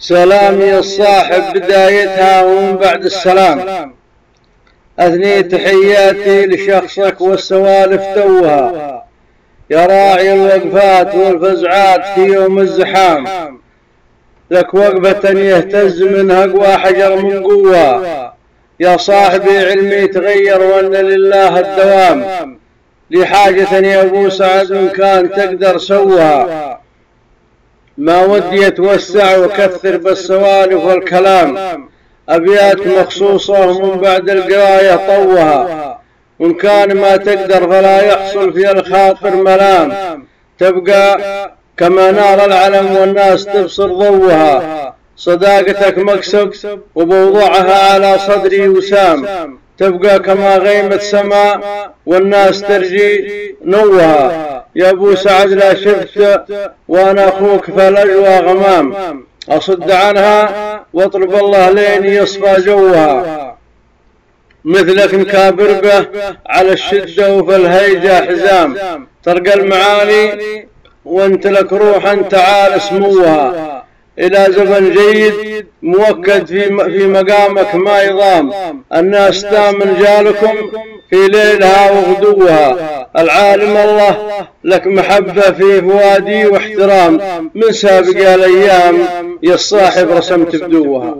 سلامي الصاحب بدايتها ومن بعد السلام. أثني تحياتي لشخصك والسوالف توها. يا راعي الوقفات والفزعات في يوم الزحام. لك وقفة يهتز منها قوى حجر من قوة. يا صاحبي علمي تغير وأن لله الدوام. لي حاجة يا أبو سعد إن كان تقدر سوها. ما ودي يتوسع وكثر بالسوالف والكلام. أبيات مخصوصة من بعد القراية طوها. وإن كان ما تقدر فلا يحصل في الخاطر ملام. تبقى كما نار العلم والناس تبصر ضوها. صداقتك مكسب وبوضعها على صدري وسام. تبقى كما غيمة سماء والناس ترجي نوها. يا أبو سعد لا شفت وأنا أخوك فالاجوى غمام. أصد عنها واطلب الله لين يصفى جوها. مثلك مكابر به على الشدة وفي الهيجة حزام. ترقى المعاني وانت لك روحا تعال سموها إلى زمن جيد موكد في في مقامك ما يضام. الناس تامن جالكم في ليلها وغدوها. العالم الله لك محبة في فؤادي واحترام. من سابق الأيام يا الصاحب رسمت بدوها.